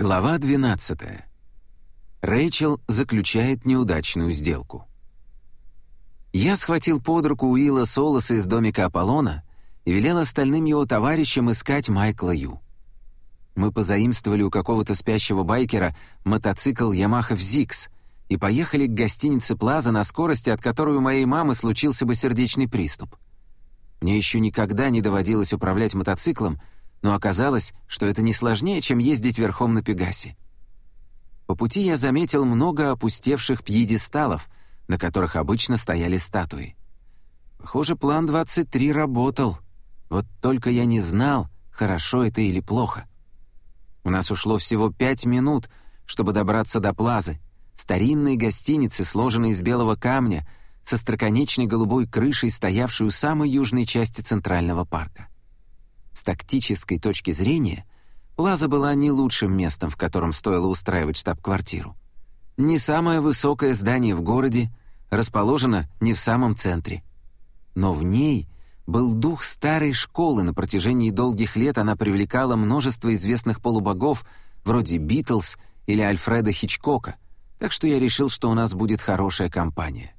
Глава 12. Рэйчел заключает неудачную сделку. Я схватил под руку Уилла Солоса из домика Аполлона и велел остальным его товарищам искать Майкла Ю. Мы позаимствовали у какого-то спящего байкера мотоцикл Yamaha Zix и поехали к гостинице Плаза на скорости, от которой у моей мамы случился бы сердечный приступ. Мне еще никогда не доводилось управлять мотоциклом, но оказалось, что это не сложнее, чем ездить верхом на Пегасе. По пути я заметил много опустевших пьедесталов, на которых обычно стояли статуи. Похоже, план 23 работал. Вот только я не знал, хорошо это или плохо. У нас ушло всего пять минут, чтобы добраться до Плазы, старинной гостиницы, сложенной из белого камня, со строконечной голубой крышей, стоявшей у самой южной части Центрального парка. С тактической точки зрения, Плаза была не лучшим местом, в котором стоило устраивать штаб-квартиру. Не самое высокое здание в городе, расположено не в самом центре. Но в ней был дух старой школы, на протяжении долгих лет она привлекала множество известных полубогов, вроде Битлз или Альфреда Хичкока, так что я решил, что у нас будет хорошая компания.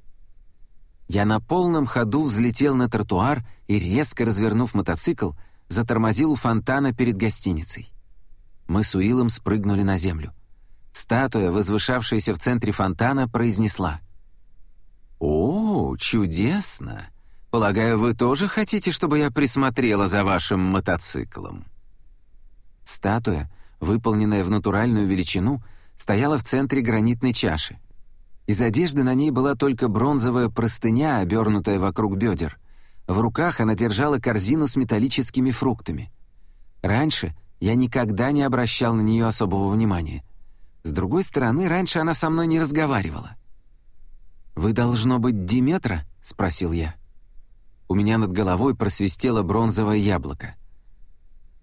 Я на полном ходу взлетел на тротуар и, резко развернув мотоцикл, затормозил у фонтана перед гостиницей. Мы с Уиллом спрыгнули на землю. Статуя, возвышавшаяся в центре фонтана, произнесла. «О, чудесно! Полагаю, вы тоже хотите, чтобы я присмотрела за вашим мотоциклом?» Статуя, выполненная в натуральную величину, стояла в центре гранитной чаши. Из одежды на ней была только бронзовая простыня, обернутая вокруг бедер — в руках она держала корзину с металлическими фруктами. Раньше я никогда не обращал на нее особого внимания. С другой стороны, раньше она со мной не разговаривала. «Вы, должно быть, Диметра?» — спросил я. У меня над головой просвистело бронзовое яблоко.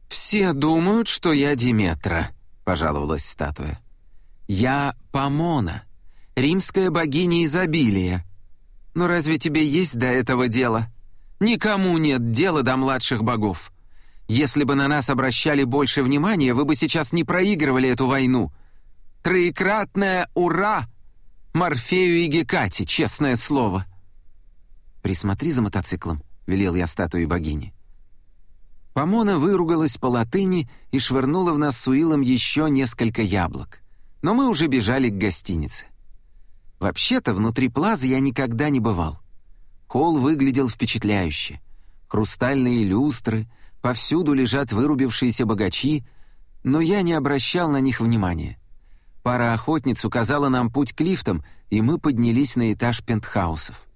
«Все думают, что я Диметра», — пожаловалась статуя. «Я Помона, римская богиня изобилия. Но разве тебе есть до этого дело?» Никому нет дела до младших богов. Если бы на нас обращали больше внимания, вы бы сейчас не проигрывали эту войну. Троекратное «Ура!» Морфею и Гекате, честное слово. «Присмотри за мотоциклом», — велел я статуе богини. Помона выругалась по латыни и швырнула в нас с Уиллом еще несколько яблок. Но мы уже бежали к гостинице. Вообще-то внутри плазы я никогда не бывал. Холл выглядел впечатляюще. Хрустальные люстры, повсюду лежат вырубившиеся богачи, но я не обращал на них внимания. Пара охотниц указала нам путь к лифтам, и мы поднялись на этаж пентхаусов.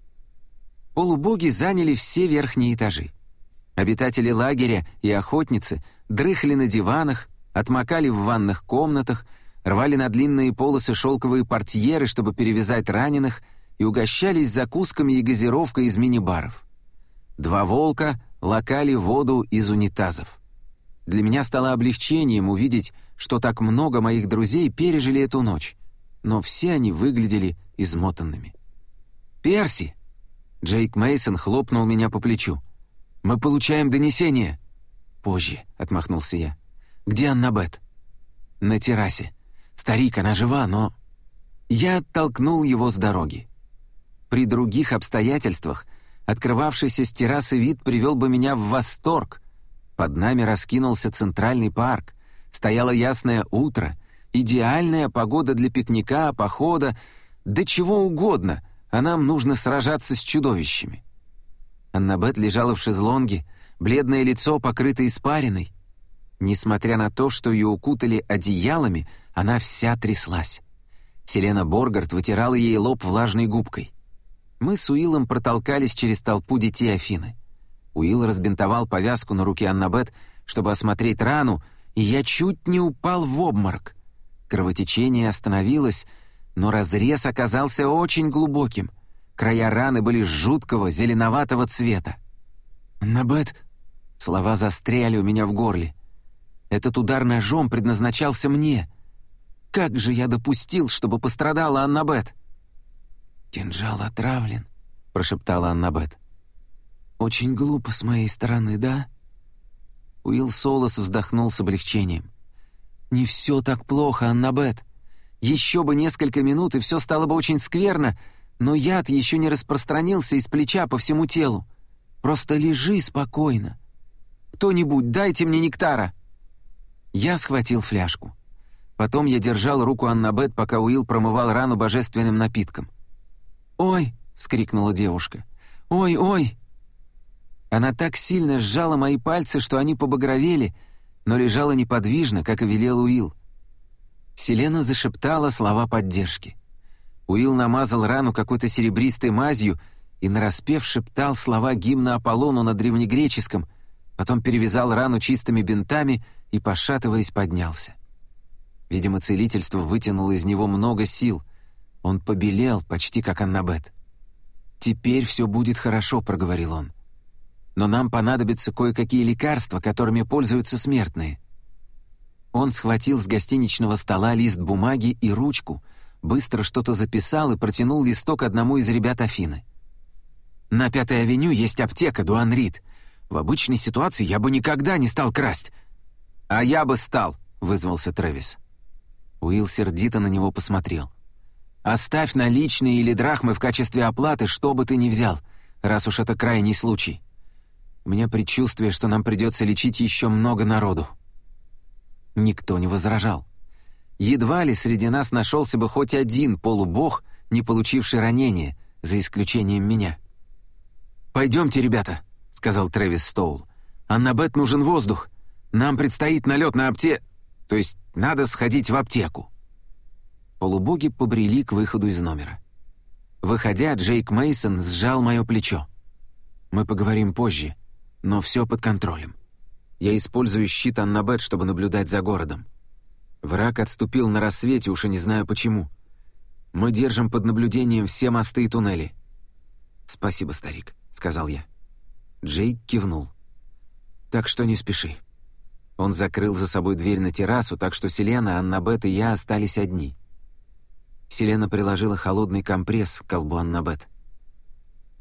Полубоги заняли все верхние этажи. Обитатели лагеря и охотницы дрыхли на диванах, отмокали в ванных комнатах, рвали на длинные полосы шелковые портьеры, чтобы перевязать раненых — и угощались закусками и газировкой из мини-баров. Два волка лакали воду из унитазов. Для меня стало облегчением увидеть, что так много моих друзей пережили эту ночь, но все они выглядели измотанными. «Перси!» Джейк Мейсон хлопнул меня по плечу. «Мы получаем донесение!» «Позже», — отмахнулся я. «Где Аннабет?» «На террасе. Старик, она жива, но...» Я оттолкнул его с дороги. При других обстоятельствах открывавшийся с террасы вид привел бы меня в восторг. Под нами раскинулся центральный парк, стояло ясное утро, идеальная погода для пикника, похода, да чего угодно, а нам нужно сражаться с чудовищами. Аннабет лежала в шезлонге, бледное лицо покрыто испариной. Несмотря на то, что ее укутали одеялами, она вся тряслась. Селена Боргард вытирала ей лоб влажной губкой. Мы с Уиллом протолкались через толпу детей Афины. Уилл разбинтовал повязку на руке Аннабет, чтобы осмотреть рану, и я чуть не упал в обморок. Кровотечение остановилось, но разрез оказался очень глубоким. Края раны были жуткого зеленоватого цвета. «Аннабет...» Слова застряли у меня в горле. Этот удар ножом предназначался мне. Как же я допустил, чтобы пострадала Аннабет? «Кинжал отравлен», — прошептала Аннабет. «Очень глупо с моей стороны, да?» Уилл Солос вздохнул с облегчением. «Не все так плохо, Аннабет. Еще бы несколько минут, и все стало бы очень скверно, но яд еще не распространился из плеча по всему телу. Просто лежи спокойно. Кто-нибудь, дайте мне нектара!» Я схватил фляжку. Потом я держал руку Аннабет, пока Уилл промывал рану божественным напитком. «Ой!» — вскрикнула девушка. «Ой, ой!» Она так сильно сжала мои пальцы, что они побагровели, но лежала неподвижно, как и велел Уилл. Селена зашептала слова поддержки. Уилл намазал рану какой-то серебристой мазью и нараспев шептал слова гимна Аполлону на древнегреческом, потом перевязал рану чистыми бинтами и, пошатываясь, поднялся. Видимо, целительство вытянуло из него много сил. Он побелел, почти как Аннабет. «Теперь все будет хорошо», — проговорил он. «Но нам понадобятся кое-какие лекарства, которыми пользуются смертные». Он схватил с гостиничного стола лист бумаги и ручку, быстро что-то записал и протянул листок одному из ребят Афины. «На Пятой авеню есть аптека, Дуан Рид. В обычной ситуации я бы никогда не стал красть». «А я бы стал», — вызвался Трэвис. Уилл сердито на него посмотрел. «Оставь наличные или драхмы в качестве оплаты, что бы ты ни взял, раз уж это крайний случай. У меня предчувствие, что нам придется лечить еще много народу». Никто не возражал. Едва ли среди нас нашелся бы хоть один полубог, не получивший ранения, за исключением меня. «Пойдемте, ребята», — сказал Трэвис Стоул. «Аннабет нужен воздух. Нам предстоит налет на апте...» То есть надо сходить в аптеку». Полубоги побрели к выходу из номера. Выходя, Джейк Мейсон сжал мое плечо. «Мы поговорим позже, но все под контролем. Я использую щит Аннабет, чтобы наблюдать за городом. Враг отступил на рассвете, уж и не знаю почему. Мы держим под наблюдением все мосты и туннели». «Спасибо, старик», — сказал я. Джейк кивнул. «Так что не спеши. Он закрыл за собой дверь на террасу, так что Селена, Аннабет и я остались одни. Селена приложила холодный компресс к колбу Аннабет.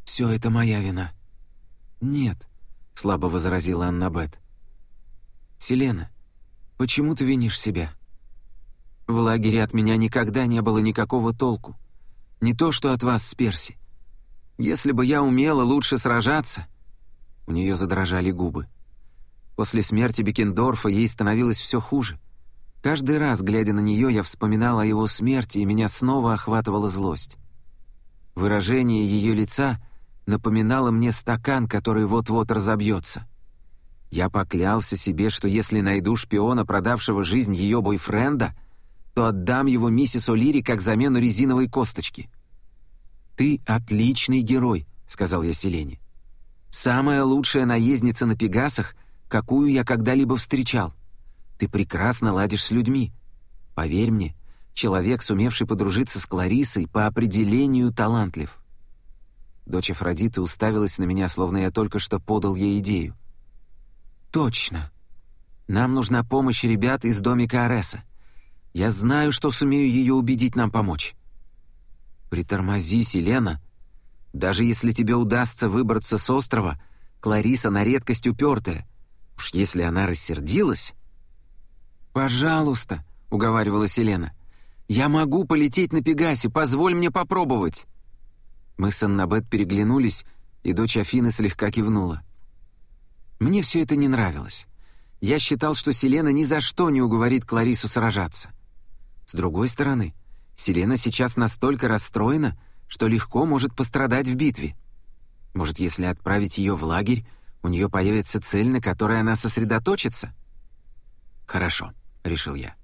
«Все это моя вина». «Нет», — слабо возразила Аннабет. «Селена, почему ты винишь себя?» «В лагере от меня никогда не было никакого толку. Не то, что от вас с Перси. Если бы я умела лучше сражаться...» У нее задрожали губы. После смерти Бекендорфа ей становилось все хуже. Каждый раз, глядя на нее, я вспоминал о его смерти, и меня снова охватывала злость. Выражение ее лица напоминало мне стакан, который вот-вот разобьется. Я поклялся себе, что если найду шпиона, продавшего жизнь ее бойфренда, то отдам его миссис О'Лири как замену резиновой косточки. «Ты отличный герой», — сказал я Селене. «Самая лучшая наездница на Пегасах — какую я когда-либо встречал. Ты прекрасно ладишь с людьми. Поверь мне, человек, сумевший подружиться с Кларисой, по определению талантлив». Дочь Афродиты уставилась на меня, словно я только что подал ей идею. «Точно. Нам нужна помощь ребят из домика Ареса. Я знаю, что сумею ее убедить нам помочь». «Притормози, Селена. Даже если тебе удастся выбраться с острова, Клариса на редкость упертая. Уж если она рассердилась... «Пожалуйста», — уговаривала Селена. «Я могу полететь на Пегасе, позволь мне попробовать». Мы с Аннабет переглянулись, и дочь Афины слегка кивнула. Мне все это не нравилось. Я считал, что Селена ни за что не уговорит Кларису сражаться. С другой стороны, Селена сейчас настолько расстроена, что легко может пострадать в битве. Может, если отправить ее в лагерь, у нее появится цель, на которой она сосредоточится? Хорошо, решил я.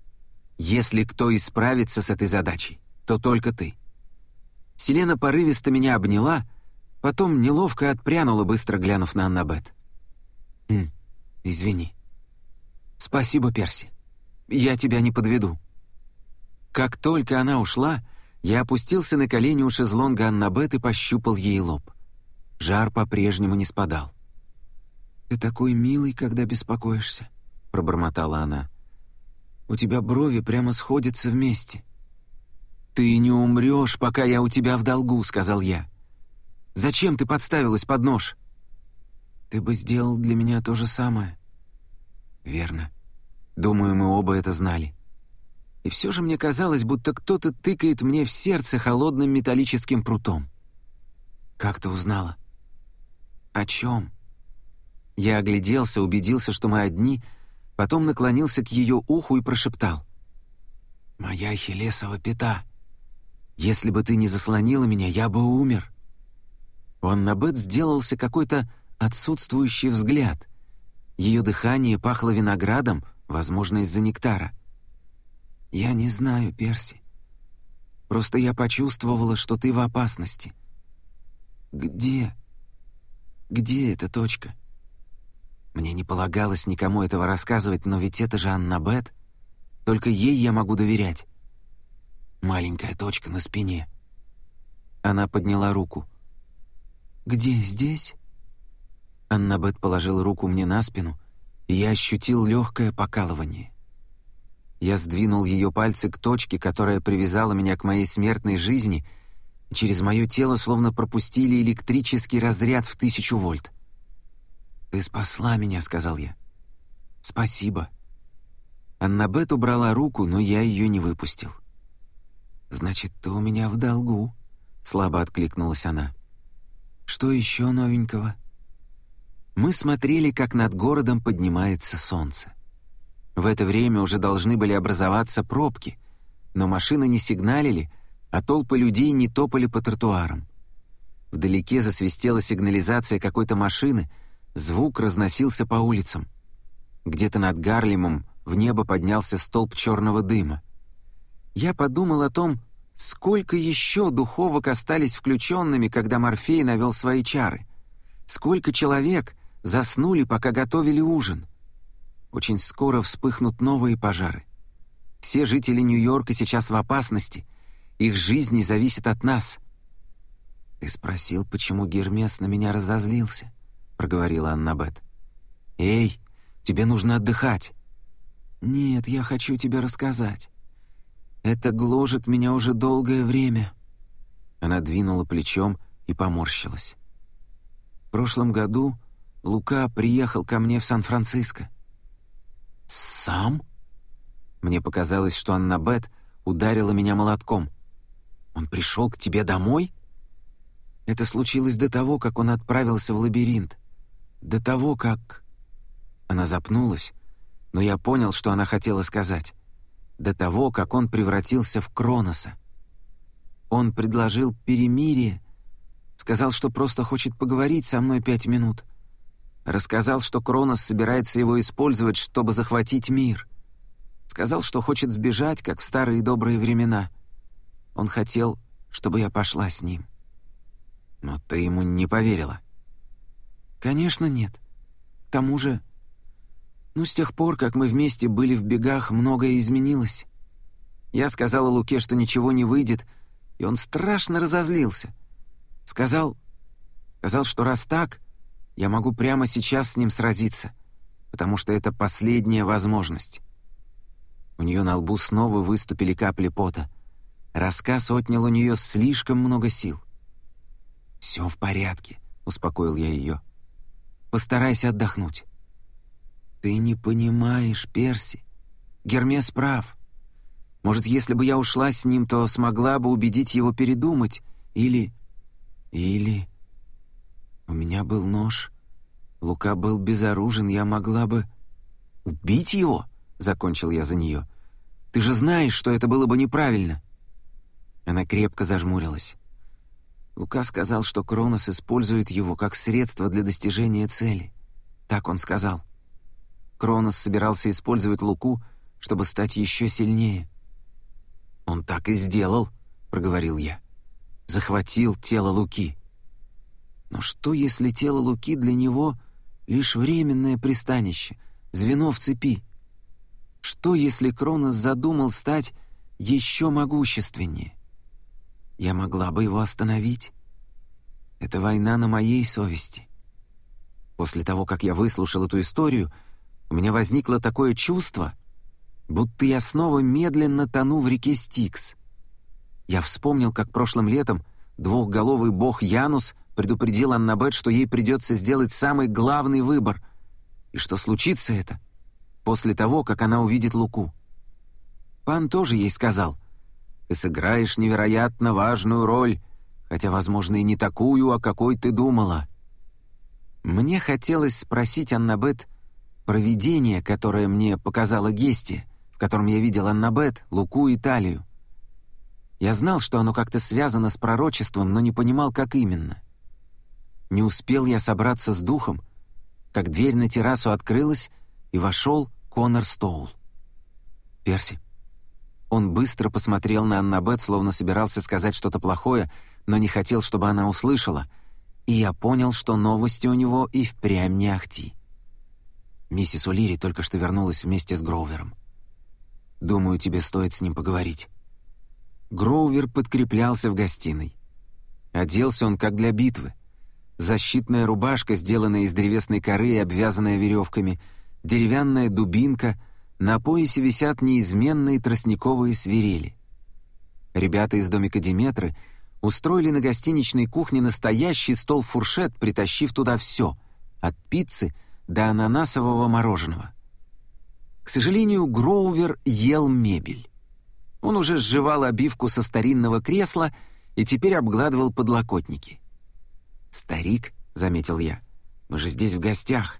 Если кто исправится с этой задачей, то только ты. Селена порывисто меня обняла, потом неловко отпрянула, быстро глянув на Аннабет. «Хм, извини». «Спасибо, Перси. Я тебя не подведу». Как только она ушла, я опустился на колени у шезлонга Аннабет и пощупал ей лоб. Жар по-прежнему не спадал. «Ты такой милый, когда беспокоишься», — пробормотала она. «У тебя брови прямо сходятся вместе». «Ты не умрешь, пока я у тебя в долгу», — сказал я. «Зачем ты подставилась под нож?» «Ты бы сделал для меня то же самое». «Верно. Думаю, мы оба это знали. И все же мне казалось, будто кто-то тыкает мне в сердце холодным металлическим прутом. «Как ты узнала?» «О чем?» Я огляделся, убедился, что мы одни, потом наклонился к ее уху и прошептал. «Моя хелесова пята. Если бы ты не заслонила меня, я бы умер». У Аннабет сделался какой-то отсутствующий взгляд. Ее дыхание пахло виноградом, возможно, из-за нектара. «Я не знаю, Перси. Просто я почувствовала, что ты в опасности». «Где? Где эта точка?» Мне не полагалось никому этого рассказывать, но ведь это же Аннабет. Только ей я могу доверять. Маленькая точка на спине. Она подняла руку. «Где? Здесь?» Аннабет положил руку мне на спину, и я ощутил легкое покалывание. Я сдвинул ее пальцы к точке, которая привязала меня к моей смертной жизни, и через мое тело словно пропустили электрический разряд в тысячу вольт. «Ты спасла меня», — сказал я. «Спасибо». Аннабет убрала руку, но я ее не выпустил. «Значит, ты у меня в долгу», — слабо откликнулась она. «Что еще новенького?» Мы смотрели, как над городом поднимается солнце. В это время уже должны были образоваться пробки, но машины не сигналили, а толпы людей не топали по тротуарам. Вдалеке засвистела сигнализация какой-то машины — Звук разносился по улицам. Где-то над Гарлемом в небо поднялся столб черного дыма. Я подумал о том, сколько еще духовок остались включенными, когда Морфей навел свои чары. Сколько человек заснули, пока готовили ужин. Очень скоро вспыхнут новые пожары. Все жители Нью-Йорка сейчас в опасности. Их жизни зависят от нас. Ты спросил, почему Гермес на меня разозлился? — проговорила Аннабет. «Эй, тебе нужно отдыхать». «Нет, я хочу тебе рассказать. Это гложет меня уже долгое время». Она двинула плечом и поморщилась. «В прошлом году Лука приехал ко мне в Сан-Франциско». «Сам?» Мне показалось, что Аннабет ударила меня молотком. «Он пришел к тебе домой?» Это случилось до того, как он отправился в лабиринт. До того, как... Она запнулась, но я понял, что она хотела сказать. До того, как он превратился в Кроноса. Он предложил перемирие, сказал, что просто хочет поговорить со мной пять минут. Рассказал, что Кронос собирается его использовать, чтобы захватить мир. Сказал, что хочет сбежать, как в старые добрые времена. Он хотел, чтобы я пошла с ним. Но ты ему не поверила. «Конечно нет. К тому же... Ну, с тех пор, как мы вместе были в бегах, многое изменилось. Я сказала Луке, что ничего не выйдет, и он страшно разозлился. Сказал... Сказал, что раз так, я могу прямо сейчас с ним сразиться, потому что это последняя возможность». У нее на лбу снова выступили капли пота. Рассказ отнял у нее слишком много сил. «Все в порядке», — успокоил я ее. Постарайся отдохнуть». «Ты не понимаешь, Перси. Гермес прав. Может, если бы я ушла с ним, то смогла бы убедить его передумать. Или... Или... У меня был нож. Лука был безоружен, я могла бы... «Убить его?» — закончил я за нее. «Ты же знаешь, что это было бы неправильно». Она крепко зажмурилась. Лука сказал, что Кронос использует его как средство для достижения цели. Так он сказал. Кронос собирался использовать Луку, чтобы стать еще сильнее. «Он так и сделал», — проговорил я. «Захватил тело Луки». Но что, если тело Луки для него — лишь временное пристанище, звено в цепи? Что, если Кронос задумал стать еще могущественнее? Я могла бы его остановить. Это война на моей совести. После того, как я выслушал эту историю, у меня возникло такое чувство, будто я снова медленно тону в реке Стикс. Я вспомнил, как прошлым летом двухголовый бог Янус предупредил Аннабет, что ей придется сделать самый главный выбор, и что случится это после того, как она увидит Луку. Пан тоже ей сказал, «Ты сыграешь невероятно важную роль, хотя, возможно, и не такую, о какой ты думала». Мне хотелось спросить Аннабет про видение, которое мне показала Гести, в котором я видел Аннабет, Луку и Талию. Я знал, что оно как-то связано с пророчеством, но не понимал, как именно. Не успел я собраться с духом, как дверь на террасу открылась, и вошел Конор Стоул. «Перси». Он быстро посмотрел на Аннабет, словно собирался сказать что-то плохое, но не хотел, чтобы она услышала — и я понял, что новости у него и впрямь не ахти. Миссис Улири только что вернулась вместе с Гроувером. Думаю, тебе стоит с ним поговорить. Гроувер подкреплялся в гостиной. Оделся он как для битвы. Защитная рубашка, сделанная из древесной коры и обвязанная веревками, деревянная дубинка, на поясе висят неизменные тростниковые свирели. Ребята из домика Диметры — устроили на гостиничной кухне настоящий стол-фуршет, притащив туда все, от пиццы до ананасового мороженого. К сожалению, Гроувер ел мебель. Он уже сживал обивку со старинного кресла и теперь обгладывал подлокотники. «Старик», — заметил я, — «мы же здесь в гостях».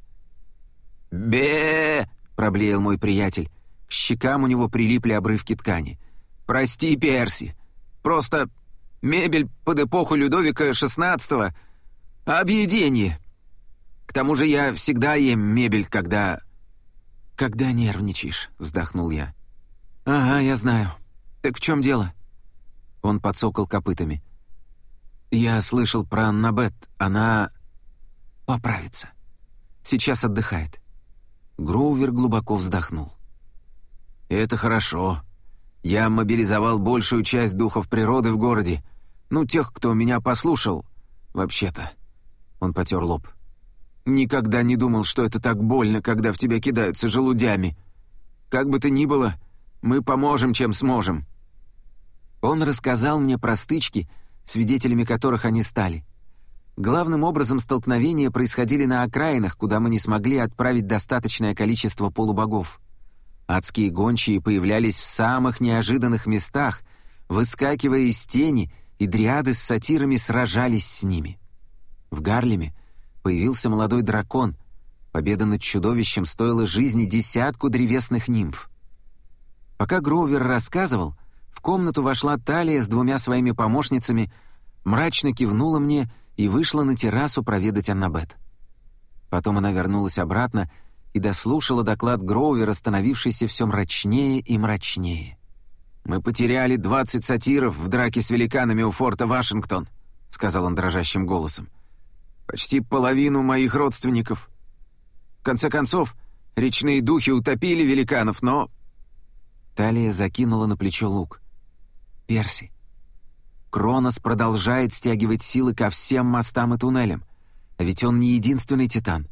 бе проблеял мой приятель. К щекам у него прилипли обрывки ткани. «Прости, Перси. Просто Мебель под эпоху Людовика XVI — объедение. К тому же я всегда ем мебель, когда...» «Когда нервничаешь», — вздохнул я. «Ага, я знаю. Так в чем дело?» Он подсокал копытами. «Я слышал про Аннабет. Она... поправится. Сейчас отдыхает». Гроувер глубоко вздохнул. «Это хорошо. Я мобилизовал большую часть духов природы в городе, ну, тех, кто меня послушал, вообще-то». Он потер лоб. «Никогда не думал, что это так больно, когда в тебя кидаются желудями. Как бы то ни было, мы поможем, чем сможем». Он рассказал мне про стычки, свидетелями которых они стали. Главным образом столкновения происходили на окраинах, куда мы не смогли отправить достаточное количество полубогов. Адские гончие появлялись в самых неожиданных местах, выскакивая из тени — и дриады с сатирами сражались с ними. В Гарлеме появился молодой дракон. Победа над чудовищем стоила жизни десятку древесных нимф. Пока Гроувер рассказывал, в комнату вошла Талия с двумя своими помощницами, мрачно кивнула мне и вышла на террасу проведать Аннабет. Потом она вернулась обратно и дослушала доклад Гроувера, становившийся все мрачнее и мрачнее. «Мы потеряли двадцать сатиров в драке с великанами у форта Вашингтон», — сказал он дрожащим голосом. «Почти половину моих родственников. В конце концов, речные духи утопили великанов, но...» Талия закинула на плечо лук. «Перси, Кронос продолжает стягивать силы ко всем мостам и туннелям, а ведь он не единственный титан.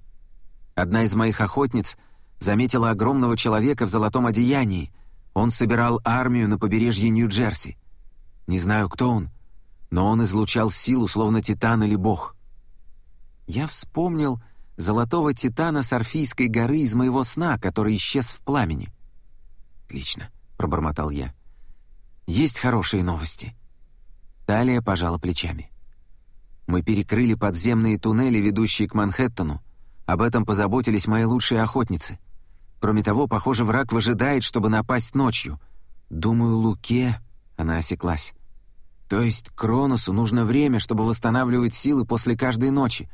Одна из моих охотниц заметила огромного человека в золотом одеянии — он собирал армию на побережье Нью-Джерси. Не знаю, кто он, но он излучал силу, словно титан или бог. Я вспомнил золотого титана с Орфийской горы из моего сна, который исчез в пламени. «Отлично», — пробормотал я. «Есть хорошие новости». Талия пожала плечами. «Мы перекрыли подземные туннели, ведущие к Манхэттену. Об этом позаботились мои лучшие охотницы. Кроме того, похоже, враг выжидает, чтобы напасть ночью. Думаю, Луке...» Она осеклась. «То есть Кроносу нужно время, чтобы восстанавливать силы после каждой ночи.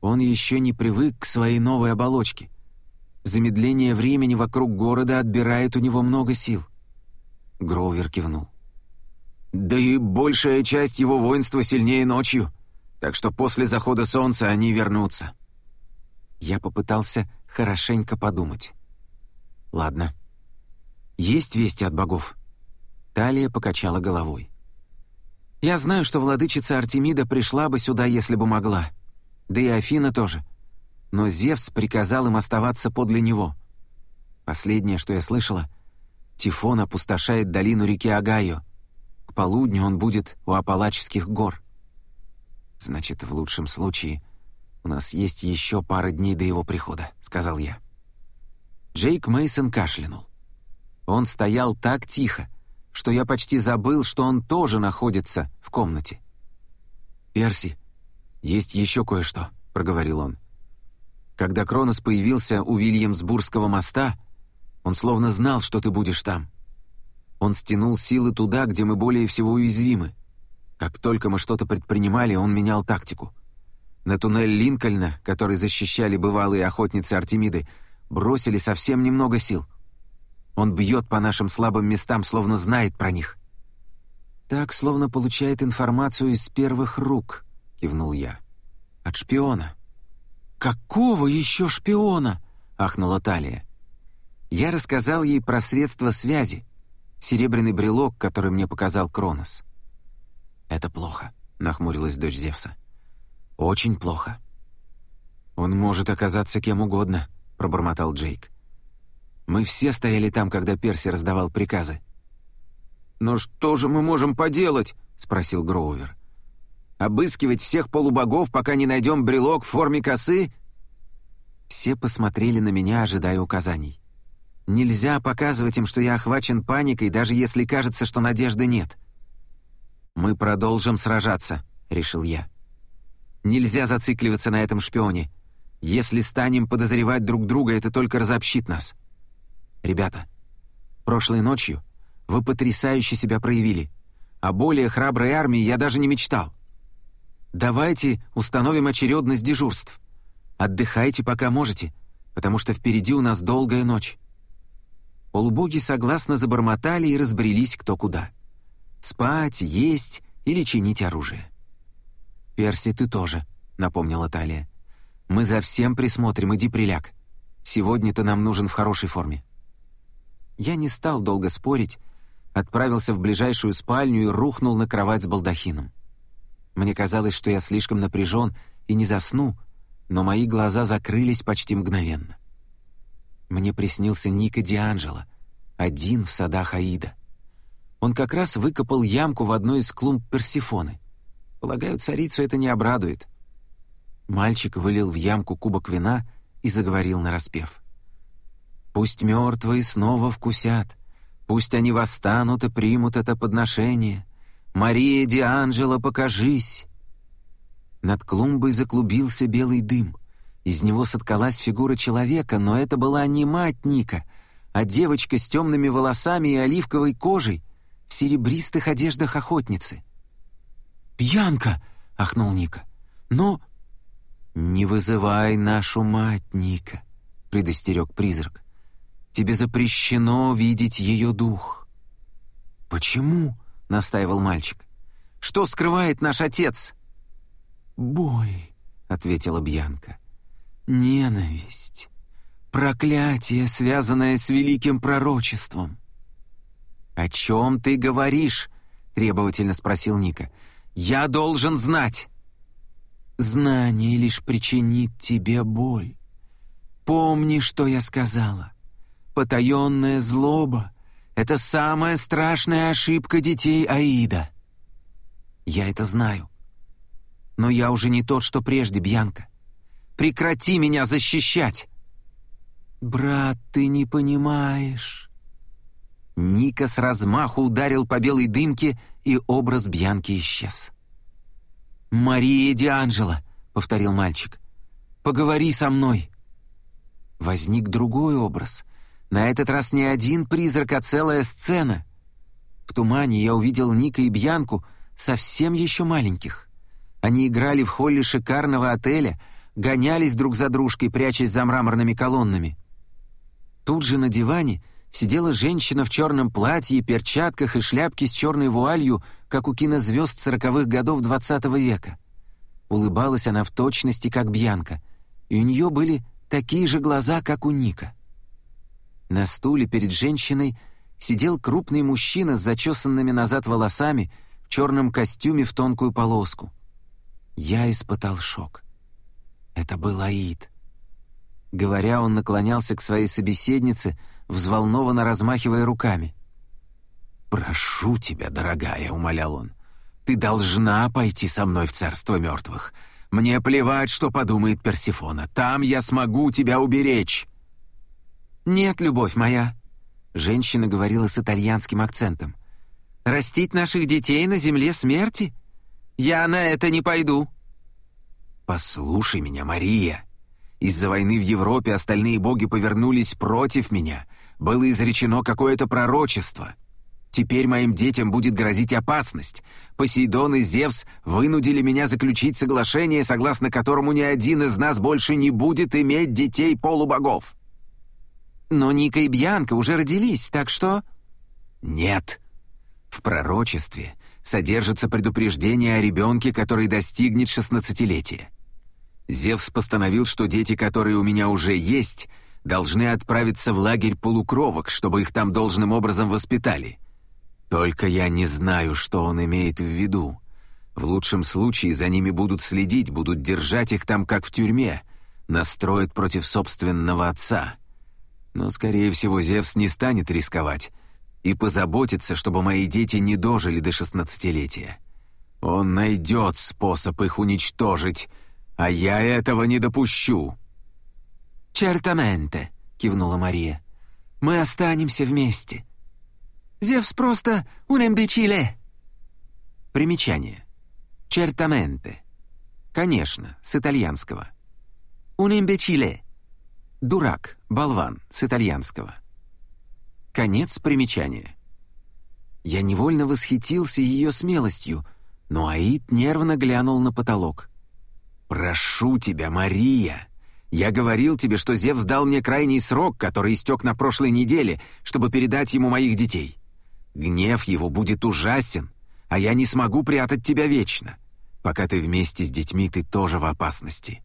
Он еще не привык к своей новой оболочке. Замедление времени вокруг города отбирает у него много сил». Гроувер кивнул. «Да и большая часть его воинства сильнее ночью, так что после захода солнца они вернутся». Я попытался хорошенько подумать. «Ладно. Есть вести от богов?» Талия покачала головой. «Я знаю, что владычица Артемида пришла бы сюда, если бы могла. Да и Афина тоже. Но Зевс приказал им оставаться подле него. Последнее, что я слышала, Тифон опустошает долину реки Огайо. К полудню он будет у Апалачских гор. Значит, в лучшем случае у нас есть еще пара дней до его прихода», — сказал я. Джейк Мейсон кашлянул. Он стоял так тихо, что я почти забыл, что он тоже находится в комнате. «Перси, есть еще кое-что», — проговорил он. «Когда Кронос появился у Вильямсбургского моста, он словно знал, что ты будешь там. Он стянул силы туда, где мы более всего уязвимы. Как только мы что-то предпринимали, он менял тактику. На туннель Линкольна, который защищали бывалые охотницы Артемиды, бросили совсем немного сил. Он бьет по нашим слабым местам, словно знает про них. «Так, словно получает информацию из первых рук», — кивнул я. «От шпиона». «Какого еще шпиона?» — ахнула Талия. Я рассказал ей про средства связи, серебряный брелок, который мне показал Кронос. «Это плохо», — нахмурилась дочь Зевса. «Очень плохо». «Он может оказаться кем угодно», — пробормотал Джейк. «Мы все стояли там, когда Перси раздавал приказы». «Но что же мы можем поделать?» — спросил Гроувер. «Обыскивать всех полубогов, пока не найдем брелок в форме косы?» Все посмотрели на меня, ожидая указаний. Нельзя показывать им, что я охвачен паникой, даже если кажется, что надежды нет. «Мы продолжим сражаться», — решил я. «Нельзя зацикливаться на этом шпионе. Если станем подозревать друг друга, это только разобщит нас. Ребята, прошлой ночью вы потрясающе себя проявили. О более храброй армии я даже не мечтал. Давайте установим очередность дежурств. Отдыхайте, пока можете, потому что впереди у нас долгая ночь. Полубоги согласно забормотали и разбрелись кто куда. Спать, есть или чинить оружие. «Перси, ты тоже», — напомнила Талия. «Мы за всем присмотрим, иди приляг. Сегодня-то нам нужен в хорошей форме». Я не стал долго спорить, отправился в ближайшую спальню и рухнул на кровать с балдахином. Мне казалось, что я слишком напряжен и не засну, но мои глаза закрылись почти мгновенно. Мне приснился Ника Дианджело, один в садах Аида. Он как раз выкопал ямку в одной из клумб Персифоны. Полагаю, царицу это не обрадует. Мальчик вылил в ямку кубок вина и заговорил нараспев. «Пусть мертвые снова вкусят, пусть они восстанут и примут это подношение. Мария Дианджело, покажись!» Над клумбой заклубился белый дым. Из него соткалась фигура человека, но это была не мать Ника, а девочка с темными волосами и оливковой кожей в серебристых одеждах охотницы. «Пьянка!» — ахнул Ника. «Но...» «Не вызывай нашу мать, Ника», — предостерег призрак. «Тебе запрещено видеть ее дух». «Почему?» — настаивал мальчик. «Что скрывает наш отец?» «Боль», — ответила Бьянка. Ненависть. Проклятие, связанное с великим пророчеством. «О чем ты говоришь?» — требовательно спросил Ника. «Я должен знать!» «Знание лишь причинит тебе боль. Помни, что я сказала. Потаенная злоба — это самая страшная ошибка детей Аида. Я это знаю. Но я уже не тот, что прежде, Бьянка. Прекрати меня защищать!» «Брат, ты не понимаешь...» Ника с размаху ударил по белой дымке, и образ Бьянки исчез. «Мария Дианджело», — повторил мальчик, — «поговори со мной». Возник другой образ. На этот раз не один призрак, а целая сцена. В тумане я увидел Ника и Бьянку, совсем еще маленьких. Они играли в холле шикарного отеля — гонялись друг за дружкой, прячась за мраморными колоннами. Тут же на диване сидела женщина в черном платье, перчатках и шляпке с черной вуалью, как у кинозвезд сороковых годов двадцатого века. Улыбалась она в точности, как Бьянка, и у нее были такие же глаза, как у Ника. На стуле перед женщиной сидел крупный мужчина с зачесанными назад волосами в черном костюме в тонкую полоску. Я испытал шок. Это был Аид. Говоря, он наклонялся к своей собеседнице, взволнованно размахивая руками. «Прошу тебя, дорогая», — умолял он, — «ты должна пойти со мной в царство мертвых. Мне плевать, что подумает Персифона. Там я смогу тебя уберечь». «Нет, любовь моя», — женщина говорила с итальянским акцентом. «Растить наших детей на земле смерти? Я на это не пойду». «Послушай меня, Мария. Из-за войны в Европе остальные боги повернулись против меня. Было изречено какое-то пророчество. Теперь моим детям будет грозить опасность. Посейдон и Зевс вынудили меня заключить соглашение, согласно которому ни один из нас больше не будет иметь детей полубогов. Но Ника и Бьянка уже родились, так что... Нет. В пророчестве содержится предупреждение о ребенке, который достигнет шестнадцатилетия. Зевс постановил, что дети, которые у меня уже есть, должны отправиться в лагерь полукровок, чтобы их там должным образом воспитали. Только я не знаю, что он имеет в виду. В лучшем случае за ними будут следить, будут держать их там, как в тюрьме, настроят против собственного отца. Но, скорее всего, Зевс не станет рисковать и позаботится, чтобы мои дети не дожили до шестнадцатилетия. Он найдет способ их уничтожить, а я этого не допущу». «Чертаменте», — кивнула Мария. «Мы останемся вместе. Зевс просто imbecille». Примечание. «Чертаменте». Конечно, с итальянского. «Un imbecille». Дурак, болван, с итальянского. Конец примечания. Я невольно восхитился ее смелостью, но Аид нервно глянул на потолок. «Прошу тебя, Мария!» Я говорил тебе, что Зевс дал мне крайний срок, который истек на прошлой неделе, чтобы передать ему моих детей. Гнев его будет ужасен, а я не смогу прятать тебя вечно. Пока ты вместе с детьми, ты тоже в опасности».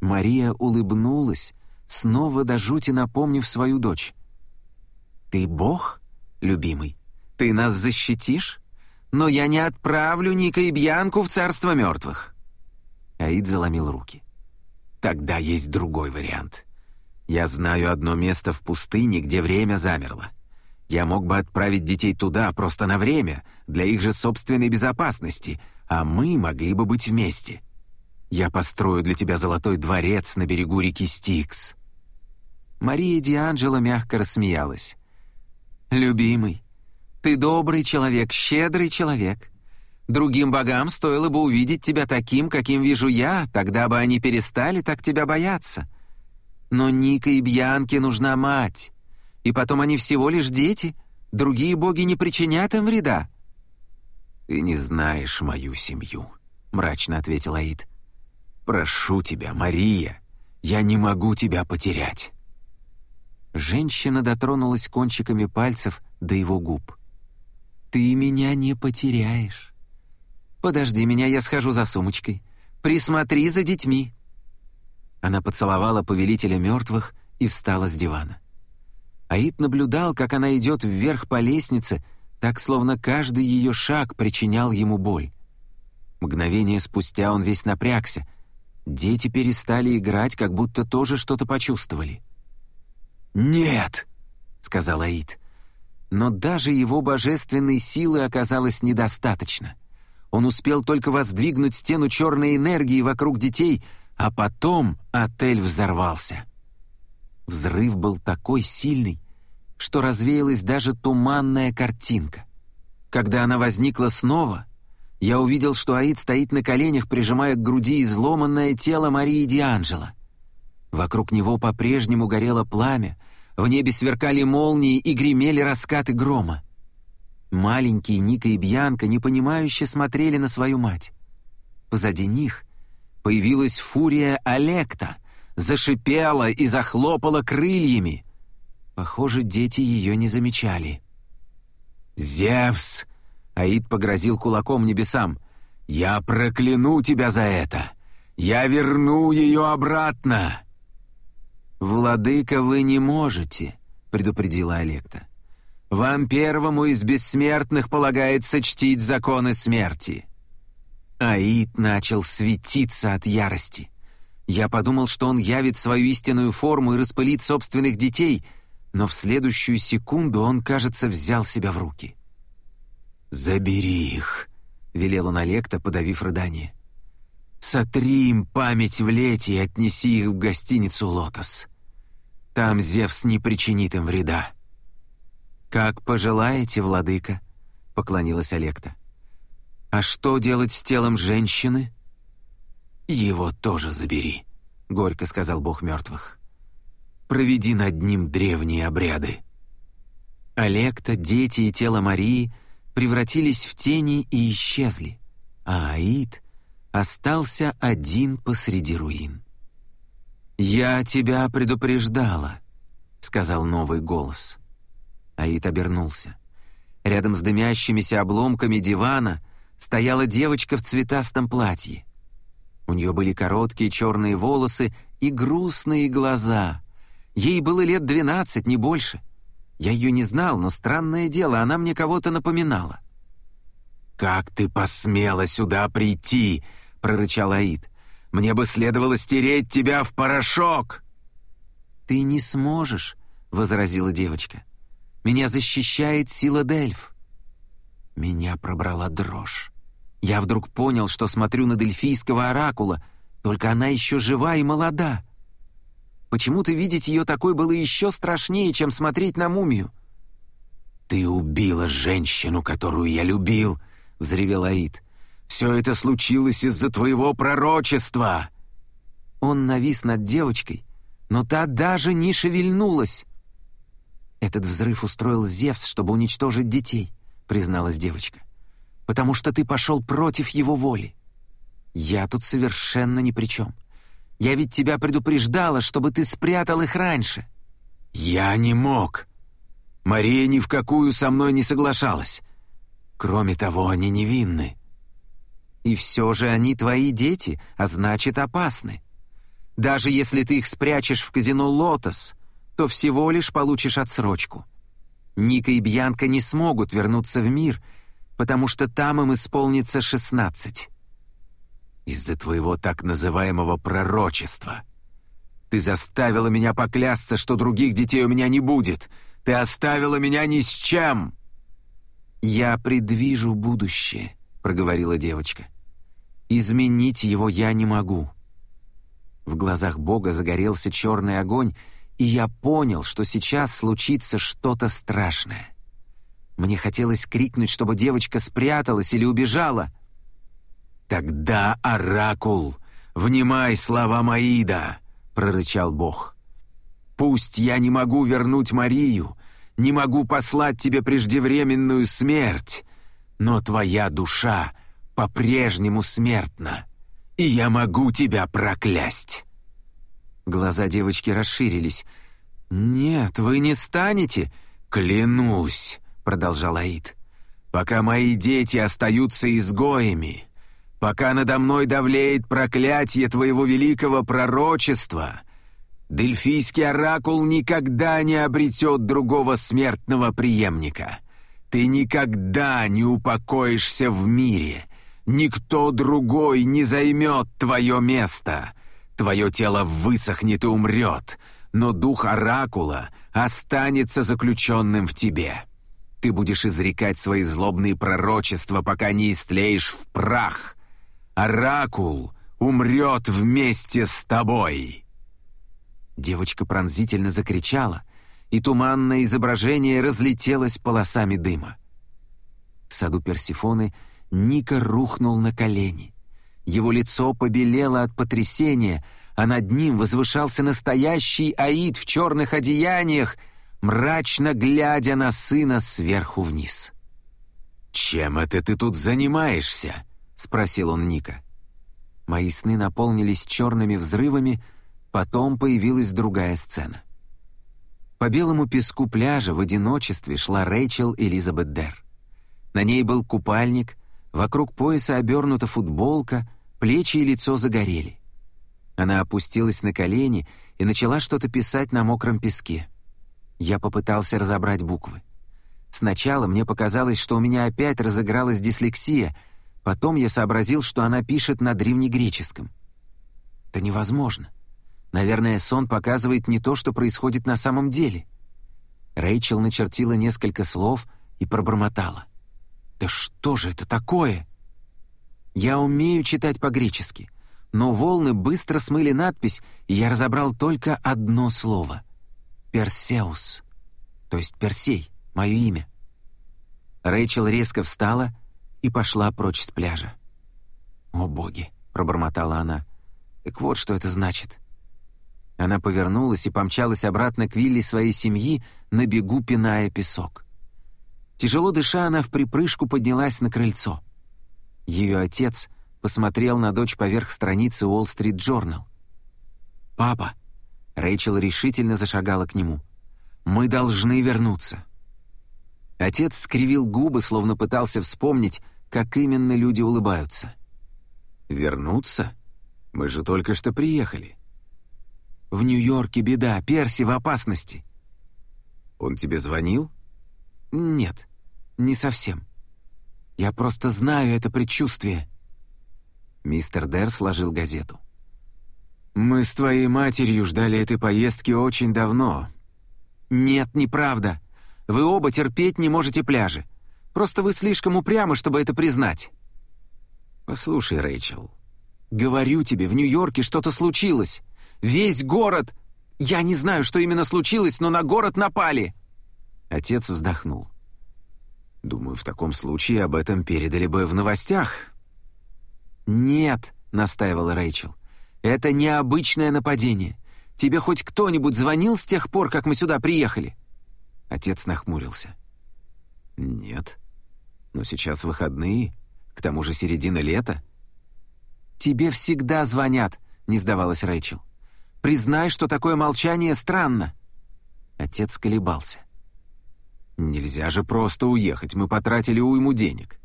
Мария улыбнулась, снова до жути напомнив свою дочь. «Ты бог, любимый? Ты нас защитишь? Но я не отправлю Ника и Бьянку в царство мертвых». Аид заломил руки. Тогда есть другой вариант. Я знаю одно место в пустыне, где время замерло. Я мог бы отправить детей туда просто на время, для их же собственной безопасности, а мы могли бы быть вместе. Я построю для тебя золотой дворец на берегу реки Стикс». Мария Дианджело мягко рассмеялась. «Любимый, ты добрый человек, щедрый человек. Другим богам стоило бы увидеть тебя таким, каким вижу я, тогда бы они перестали так тебя бояться. Но Ника и Бьянке нужна мать. И потом они всего лишь дети, другие боги не причинят им вреда». «Ты не знаешь мою семью», — мрачно ответил Аид. «Прошу тебя, Мария, я не могу тебя потерять». Женщина дотронулась кончиками пальцев до его губ. «Ты меня не потеряешь. «Подожди меня, я схожу за сумочкой. Присмотри за детьми». Она поцеловала повелителя мертвых и встала с дивана. Аид наблюдал, как она идет вверх по лестнице, так, словно каждый ее шаг причинял ему боль. Мгновение спустя он весь напрягся. Дети перестали играть, как будто тоже что-то почувствовали. «Нет!» — сказал Аид. Но даже его божественной силы оказалось недостаточно — он успел только воздвигнуть стену черной энергии вокруг детей, а потом отель взорвался. Взрыв был такой сильный, что развеялась даже туманная картинка. Когда она возникла снова, я увидел, что Аид стоит на коленях, прижимая к груди изломанное тело Марии Дианджело. Вокруг него по-прежнему горело пламя, в небе сверкали молнии и гремели раскаты грома. Маленькие Ника и Бьянка непонимающе смотрели на свою мать. Позади них появилась фурия Олекта, зашипела и захлопала крыльями. Похоже, дети ее не замечали. «Зевс!» — Аид погрозил кулаком небесам. «Я прокляну тебя за это! Я верну ее обратно!» «Владыка, вы не можете», — предупредила Олекта. Вам первому из бессмертных полагается чтить законы смерти». Аид начал светиться от ярости. Я подумал, что он явит свою истинную форму и распылит собственных детей, но в следующую секунду он, кажется, взял себя в руки. «Забери их», — велел он Олекта, подавив рыдание. «Сотри им память в лете и отнеси их в гостиницу «Лотос». Там Зевс не причинит им вреда». «Как пожелаете, владыка», — поклонилась Олекта. «А что делать с телом женщины?» «Его тоже забери», — горько сказал бог мертвых. «Проведи над ним древние обряды». Олекта, дети и тело Марии превратились в тени и исчезли, а Аид остался один посреди руин. «Я тебя предупреждала», — сказал новый голос. Аид обернулся. Рядом с дымящимися обломками дивана стояла девочка в цветастом платье. У нее были короткие черные волосы и грустные глаза. Ей было лет двенадцать, не больше. Я ее не знал, но странное дело, она мне кого-то напоминала. «Как ты посмела сюда прийти?» — прорычал Аид. «Мне бы следовало стереть тебя в порошок!» «Ты не сможешь», — возразила девочка. «Меня защищает сила Дельф». Меня пробрала дрожь. Я вдруг понял, что смотрю на дельфийского оракула, только она еще жива и молода. Почему-то видеть ее такой было еще страшнее, чем смотреть на мумию. «Ты убила женщину, которую я любил», — взревел Аид. «Все это случилось из-за твоего пророчества!» Он навис над девочкой, но та даже не шевельнулась. «Этот взрыв устроил Зевс, чтобы уничтожить детей», — призналась девочка. «Потому что ты пошел против его воли. Я тут совершенно ни при чем. Я ведь тебя предупреждала, чтобы ты спрятал их раньше». «Я не мог. Мария ни в какую со мной не соглашалась. Кроме того, они невинны». «И все же они твои дети, а значит, опасны. Даже если ты их спрячешь в казино «Лотос», то всего лишь получишь отсрочку. Ника и Бьянка не смогут вернуться в мир, потому что там им исполнится шестнадцать». «Из-за твоего так называемого пророчества. Ты заставила меня поклясться, что других детей у меня не будет. Ты оставила меня ни с чем!» «Я предвижу будущее», — проговорила девочка. «Изменить его я не могу». В глазах Бога загорелся черный огонь, и я понял, что сейчас случится что-то страшное. Мне хотелось крикнуть, чтобы девочка спряталась или убежала. «Тогда, Оракул, внимай словам Аида!» — прорычал Бог. «Пусть я не могу вернуть Марию, не могу послать тебе преждевременную смерть, но твоя душа по-прежнему смертна, и я могу тебя проклясть». Глаза девочки расширились. «Нет, вы не станете!» «Клянусь!» — продолжал Аид. «Пока мои дети остаются изгоями, пока надо мной давлеет проклятие твоего великого пророчества, Дельфийский оракул никогда не обретет другого смертного преемника. Ты никогда не упокоишься в мире. Никто другой не займет твое место. Твое тело высохнет и умрет, но дух оракула останется заключенным в тебе. Ты будешь изрекать свои злобные пророчества, пока не истлеешь в прах. Оракул умрет вместе с тобой». Девочка пронзительно закричала, и туманное изображение разлетелось полосами дыма. В саду Персифоны Ника рухнул на колени. Его лицо побелело от потрясения, а над ним возвышался настоящий Аид в черных одеяниях, мрачно глядя на сына сверху вниз. «Чем это ты тут занимаешься?» — спросил он Ника. Мои сны наполнились черными взрывами, Потом появилась другая сцена. По белому песку пляжа в одиночестве шла Рэйчел Элизабет Дер. На ней был купальник, вокруг пояса обернута футболка, плечи и лицо загорели. Она опустилась на колени и начала что-то писать на мокром песке. Я попытался разобрать буквы. Сначала мне показалось, что у меня опять разыгралась дислексия, потом я сообразил, что она пишет на древнегреческом. Это невозможно. Наверное, сон показывает не то, что происходит на самом деле. Рэйчел начертила несколько слов и пробормотала. «Да что же это такое?» Я умею читать по-гречески, но волны быстро смыли надпись, и я разобрал только одно слово. Персеус, то есть Персей, мое имя». Рэйчел резко встала и пошла прочь с пляжа. «О, боги!» — пробормотала она. «Так вот, что это значит». Она повернулась и помчалась обратно к вилле своей семьи, на бегу пиная песок. Тяжело дыша, она в припрыжку поднялась на крыльцо. Ее отец посмотрел на дочь поверх страницы Street Journal. «Папа!» — Рэйчел решительно зашагала к нему. «Мы должны вернуться». Отец скривил губы, словно пытался вспомнить, как именно люди улыбаются. «Вернуться? Мы же только что приехали». «В Нью-Йорке беда, Перси в опасности». «Он тебе звонил?» «Нет, не совсем. Я просто знаю это предчувствие». Мистер Дэр сложил газету. «Мы с твоей матерью ждали этой поездки очень давно». «Нет, неправда. Вы оба терпеть не можете пляжи. Просто вы слишком упрямы, чтобы это признать». «Послушай, Рэйчел, говорю тебе, в Нью-Йорке что-то случилось. Весь город... Я не знаю, что именно случилось, но на город напали!» Отец вздохнул. «Думаю, в таком случае об этом передали бы в новостях». «Нет», — настаивала Рэйчел, — «это необычное нападение. Тебе хоть кто-нибудь звонил с тех пор, как мы сюда приехали?» Отец нахмурился. «Нет. Но сейчас выходные, к тому же середина лета». «Тебе всегда звонят», — не сдавалась Рэйчел. «Признай, что такое молчание странно». Отец колебался. «Нельзя же просто уехать, мы потратили уйму денег».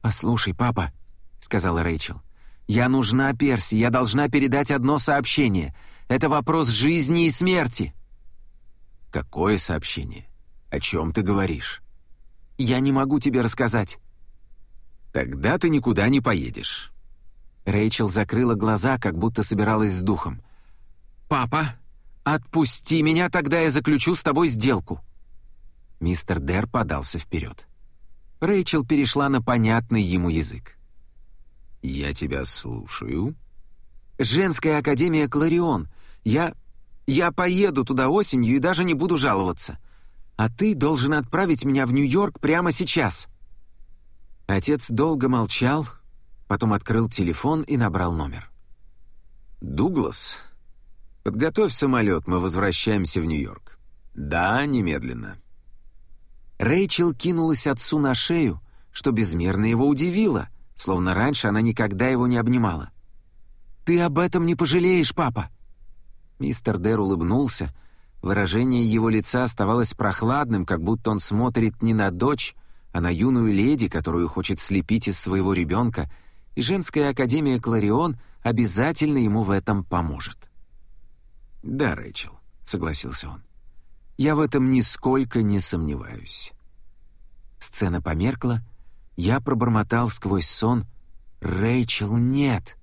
«Послушай, папа», — сказала Рэйчел, — «я нужна Перси, я должна передать одно сообщение. Это вопрос жизни и смерти». «Какое сообщение? О чем ты говоришь?» «Я не могу тебе рассказать». «Тогда ты никуда не поедешь». Рэйчел закрыла глаза, как будто собиралась с духом. «Папа, отпусти меня, тогда я заключу с тобой сделку». Мистер Дэр подался вперед. Рэйчел перешла на понятный ему язык. «Я тебя слушаю». «Женская академия Кларион. Я... Я поеду туда осенью и даже не буду жаловаться. А ты должен отправить меня в Нью-Йорк прямо сейчас». Отец долго молчал, потом открыл телефон и набрал номер. «Дуглас, подготовь самолет, мы возвращаемся в Нью-Йорк». «Да, немедленно». Рэйчел кинулась отцу на шею, что безмерно его удивило, словно раньше она никогда его не обнимала. «Ты об этом не пожалеешь, папа!» Мистер Дэр улыбнулся. Выражение его лица оставалось прохладным, как будто он смотрит не на дочь, а на юную леди, которую хочет слепить из своего ребенка, и женская академия Кларион обязательно ему в этом поможет. «Да, Рэйчел», — согласился он. «Я в этом нисколько не сомневаюсь». Сцена померкла, я пробормотал сквозь сон «Рэйчел, нет!»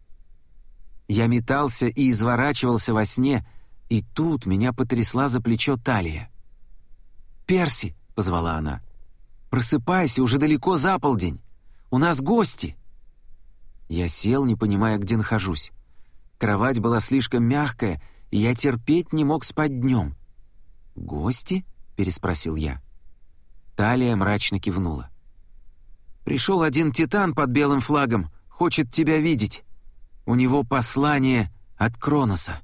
Я метался и изворачивался во сне, и тут меня потрясла за плечо талия. «Перси!» — позвала она. «Просыпайся, уже далеко за полдень. У нас гости!» Я сел, не понимая, где нахожусь. Кровать была слишком мягкая, я терпеть не мог спать днем. «Гости?» — переспросил я. Талия мрачно кивнула. «Пришел один титан под белым флагом, хочет тебя видеть. У него послание от Кроноса».